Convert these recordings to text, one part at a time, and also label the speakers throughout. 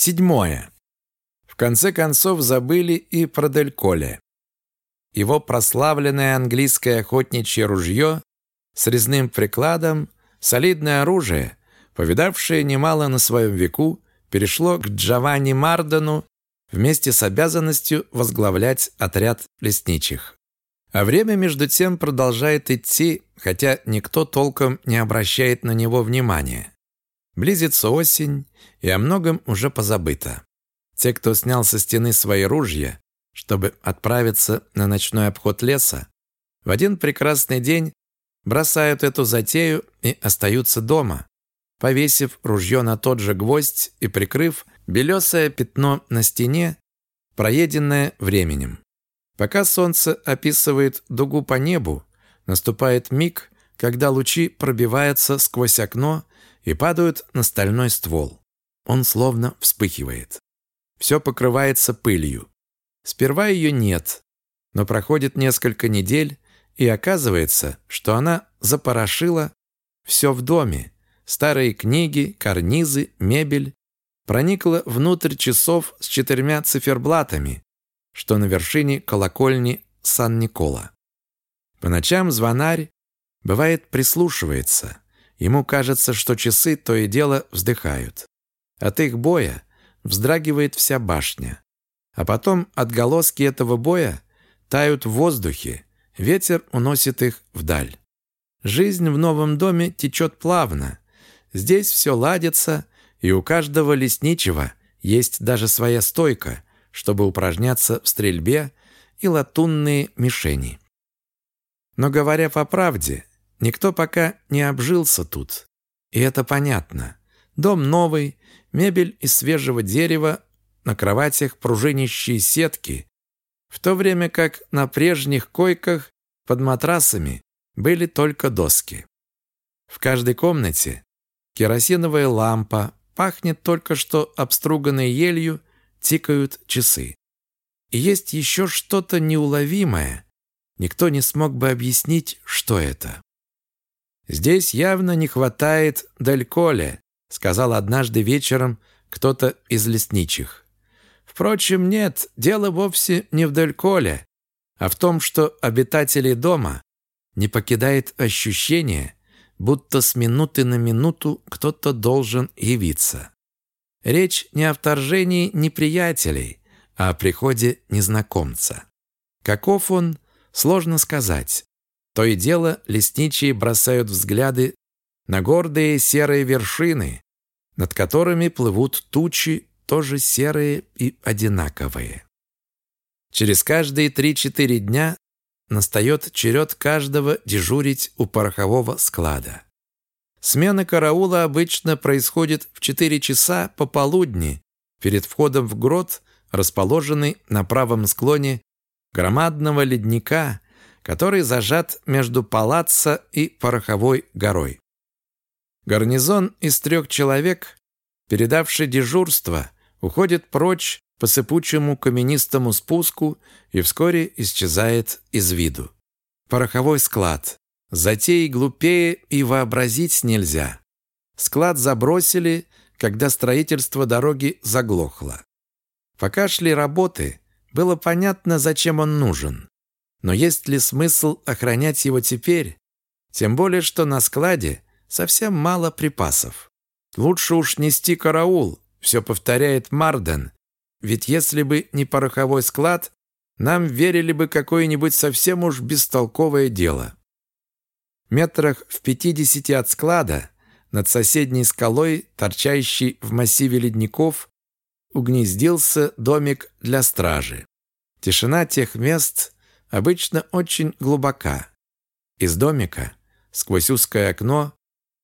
Speaker 1: Седьмое. В конце концов забыли и про Дельколе. Его прославленное английское охотничье ружье с резным прикладом, солидное оружие, повидавшее немало на своем веку, перешло к Джованни Мардену вместе с обязанностью возглавлять отряд лесничих. А время, между тем, продолжает идти, хотя никто толком не обращает на него внимания. Близится осень, и о многом уже позабыто. Те, кто снял со стены свои ружья, чтобы отправиться на ночной обход леса, в один прекрасный день бросают эту затею и остаются дома, повесив ружье на тот же гвоздь и прикрыв белесое пятно на стене, проеденное временем. Пока солнце описывает дугу по небу, наступает миг, когда лучи пробиваются сквозь окно и падают на стальной ствол. Он словно вспыхивает. Все покрывается пылью. Сперва ее нет, но проходит несколько недель, и оказывается, что она запорошила все в доме. Старые книги, карнизы, мебель. Проникла внутрь часов с четырьмя циферблатами, что на вершине колокольни Сан-Никола. По ночам звонарь, бывает, прислушивается. Ему кажется, что часы то и дело вздыхают. От их боя вздрагивает вся башня. А потом отголоски этого боя тают в воздухе, ветер уносит их вдаль. Жизнь в новом доме течет плавно. Здесь все ладится, и у каждого лесничего есть даже своя стойка, чтобы упражняться в стрельбе и латунные мишени. Но говоря по правде, никто пока не обжился тут. И это понятно. Дом новый, мебель из свежего дерева, на кроватях пружинищие сетки, в то время как на прежних койках под матрасами были только доски. В каждой комнате керосиновая лампа, пахнет только что обструганной елью, тикают часы. И есть еще что-то неуловимое. Никто не смог бы объяснить, что это. Здесь явно не хватает Дальколе, сказал однажды вечером кто-то из лесничих. Впрочем, нет, дело вовсе не в Дальколе, а в том, что обитатели дома не покидает ощущение, будто с минуты на минуту кто-то должен явиться. Речь не о вторжении неприятелей, а о приходе незнакомца. Каков он, сложно сказать. То и дело лесничие бросают взгляды на гордые серые вершины, над которыми плывут тучи, тоже серые и одинаковые. Через каждые три-четыре дня настает черед каждого дежурить у порохового склада. Смена караула обычно происходит в 4 часа пополудни перед входом в грот, расположенный на правом склоне громадного ледника, который зажат между палаццо и пороховой горой. Гарнизон из трех человек, передавший дежурство, уходит прочь по сыпучему каменистому спуску и вскоре исчезает из виду. Пороховой склад. Затеи глупее и вообразить нельзя. Склад забросили, когда строительство дороги заглохло. Пока шли работы, было понятно, зачем он нужен. Но есть ли смысл охранять его теперь? Тем более, что на складе совсем мало припасов. Лучше уж нести караул, все повторяет Марден, ведь если бы не пороховой склад, нам верили бы какое-нибудь совсем уж бестолковое дело. Метрах в пятидесяти от склада, над соседней скалой, торчащей в массиве ледников, угнездился домик для стражи. Тишина тех мест обычно очень глубока. Из домика, сквозь узкое окно,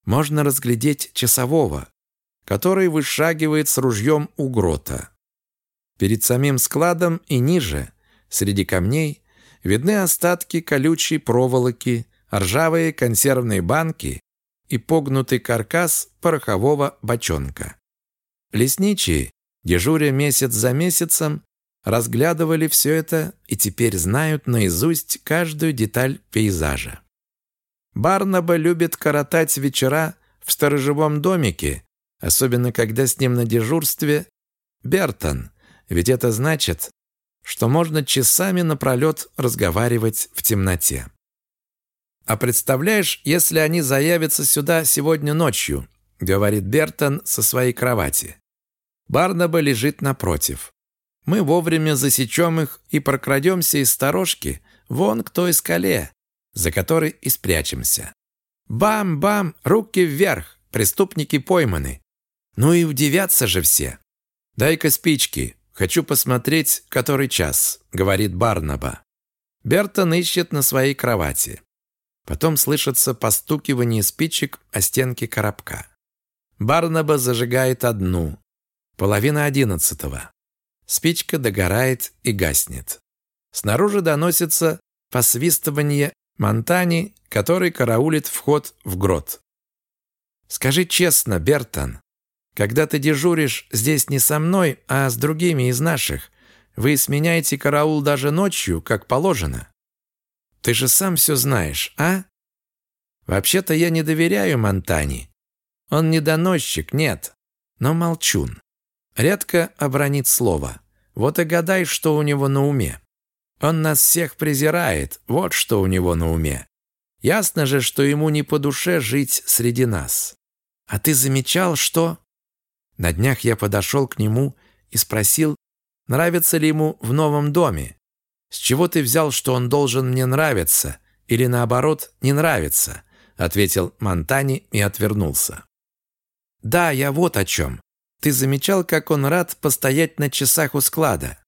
Speaker 1: можно разглядеть часового, который вышагивает с ружьем у грота. Перед самим складом и ниже, среди камней, видны остатки колючей проволоки, ржавые консервные банки и погнутый каркас порохового бочонка. Лесничие, дежуря месяц за месяцем, разглядывали все это и теперь знают наизусть каждую деталь пейзажа. Барнаба любит коротать вечера в сторожевом домике, особенно когда с ним на дежурстве Бертон, ведь это значит, что можно часами напролет разговаривать в темноте. «А представляешь, если они заявятся сюда сегодня ночью?» говорит Бертон со своей кровати. Барнаба лежит напротив. Мы вовремя засечем их и прокрадемся из сторожки вон к той скале, за которой и спрячемся. Бам-бам, руки вверх, преступники пойманы. Ну и удивятся же все. «Дай-ка спички, хочу посмотреть, который час», — говорит Барнаба. Бертон ищет на своей кровати. Потом слышится постукивание спичек о стенки коробка. Барнаба зажигает одну. Половина одиннадцатого. Спичка догорает и гаснет. Снаружи доносится посвистывание Монтани, который караулит вход в грот. «Скажи честно, Бертон, когда ты дежуришь здесь не со мной, а с другими из наших, вы сменяете караул даже ночью, как положено. Ты же сам все знаешь, а? Вообще-то я не доверяю Монтани. Он не доносчик, нет, но молчун. Редко обронит слово. Вот и гадай, что у него на уме. Он нас всех презирает, вот что у него на уме. Ясно же, что ему не по душе жить среди нас. А ты замечал, что...» На днях я подошел к нему и спросил, нравится ли ему в новом доме. «С чего ты взял, что он должен мне нравиться? Или наоборот, не нравится?» ответил Монтани и отвернулся. «Да, я вот о чем. Ты замечал, как он рад постоять на часах у склада?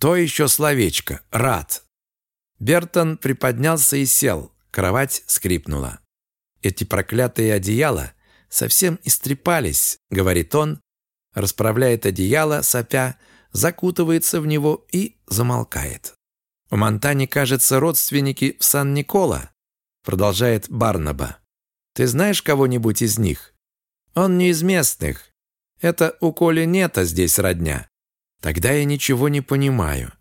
Speaker 1: То еще словечко «рад». Бертон приподнялся и сел. Кровать скрипнула. «Эти проклятые одеяла совсем истрепались», — говорит он, расправляет одеяло, сопя, закутывается в него и замолкает. «У Монтани, кажется, родственники в Сан-Никола», — продолжает Барнаба. «Ты знаешь кого-нибудь из них?» «Он не из местных. Это у Коли Нета здесь родня. Тогда я ничего не понимаю.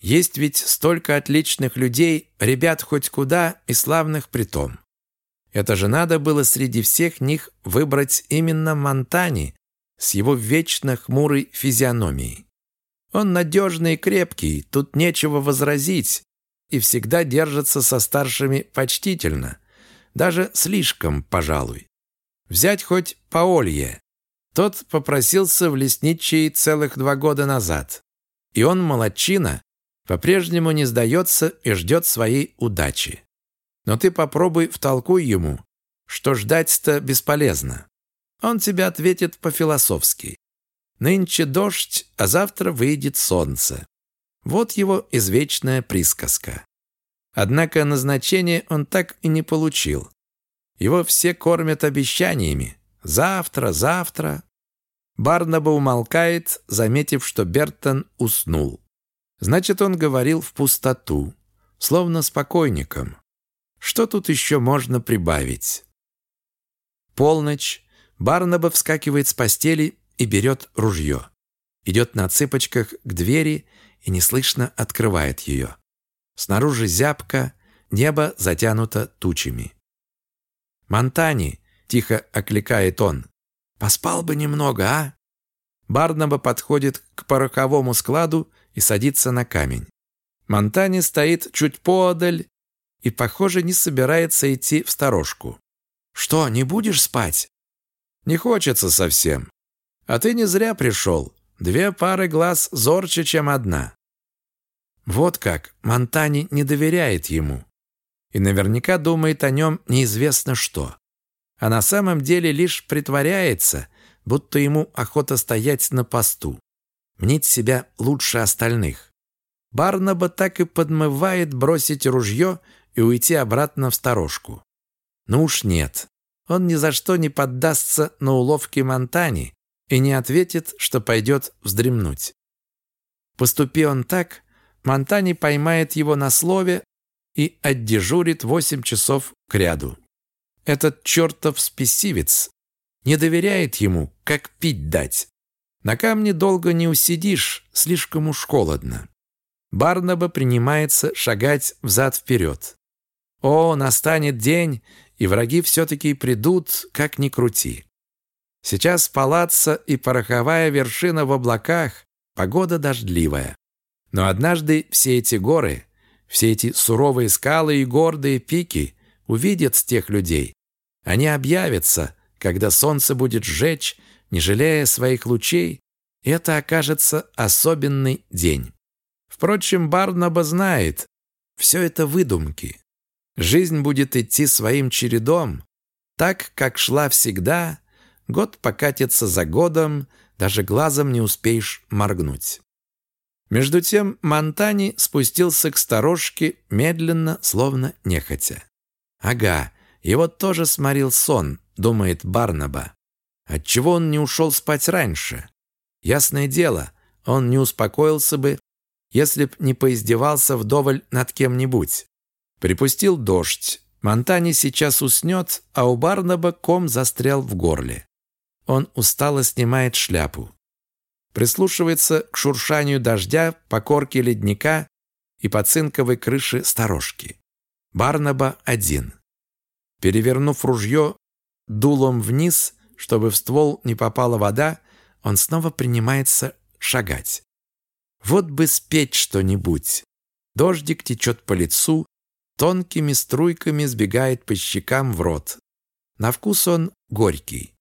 Speaker 1: Есть ведь столько отличных людей, ребят хоть куда и славных притом. Это же надо было среди всех них выбрать именно Монтани с его вечно хмурой физиономией. Он надежный и крепкий, тут нечего возразить, и всегда держится со старшими почтительно, даже слишком, пожалуй. Взять хоть Паолье. Тот попросился в лесничий целых два года назад. И он, молодчина, по-прежнему не сдается и ждет своей удачи. Но ты попробуй втолкуй ему, что ждать-то бесполезно. Он тебе ответит по-философски. Нынче дождь, а завтра выйдет солнце. Вот его извечная присказка. Однако назначение он так и не получил. Его все кормят обещаниями. Завтра, завтра. Барнаба умолкает, заметив, что Бертон уснул. Значит, он говорил в пустоту, словно спокойником. Что тут еще можно прибавить? Полночь. Барнаба вскакивает с постели и берет ружье. Идет на цыпочках к двери и неслышно открывает ее. Снаружи зябко, небо затянуто тучами. «Монтани!» — тихо окликает он. «Поспал бы немного, а?» Барнаба подходит к пороховому складу и садится на камень. Монтани стоит чуть поодаль и, похоже, не собирается идти в сторожку. «Что, не будешь спать?» «Не хочется совсем. А ты не зря пришел. Две пары глаз зорче, чем одна». Вот как, Монтани не доверяет ему и наверняка думает о нем неизвестно что. А на самом деле лишь притворяется, будто ему охота стоять на посту, мнить себя лучше остальных. Барнаба так и подмывает бросить ружье и уйти обратно в сторожку. Ну уж нет. Он ни за что не поддастся на уловки Монтани и не ответит, что пойдет вздремнуть. Поступи он так, Монтани поймает его на слове и отдежурит восемь часов кряду. Этот чертов спесивец не доверяет ему, как пить дать. На камне долго не усидишь, слишком уж холодно. Барнаба принимается шагать взад-вперед. О, настанет день, и враги все-таки придут, как ни крути. Сейчас палаца и пороховая вершина в облаках, погода дождливая. Но однажды все эти горы, все эти суровые скалы и гордые пики увидят тех людей. Они объявятся, когда солнце будет сжечь, не жалея своих лучей, и это окажется особенный день. Впрочем, Барнаба знает, все это выдумки. Жизнь будет идти своим чередом, так, как шла всегда, год покатится за годом, даже глазом не успеешь моргнуть. Между тем Монтани спустился к сторожке медленно, словно нехотя. «Ага, его тоже сморил сон», — думает Барнаба. «Отчего он не ушел спать раньше? Ясное дело, он не успокоился бы, если б не поиздевался вдоволь над кем-нибудь. Припустил дождь. Монтани сейчас уснет, а у Барнаба ком застрял в горле. Он устало снимает шляпу. Прислушивается к шуршанию дождя по корке ледника и по цинковой крыше сторожки. Барнаба один. Перевернув ружье дулом вниз, чтобы в ствол не попала вода, он снова принимается шагать. Вот бы спеть что-нибудь. Дождик течет по лицу, тонкими струйками сбегает по щекам в рот. На вкус он горький.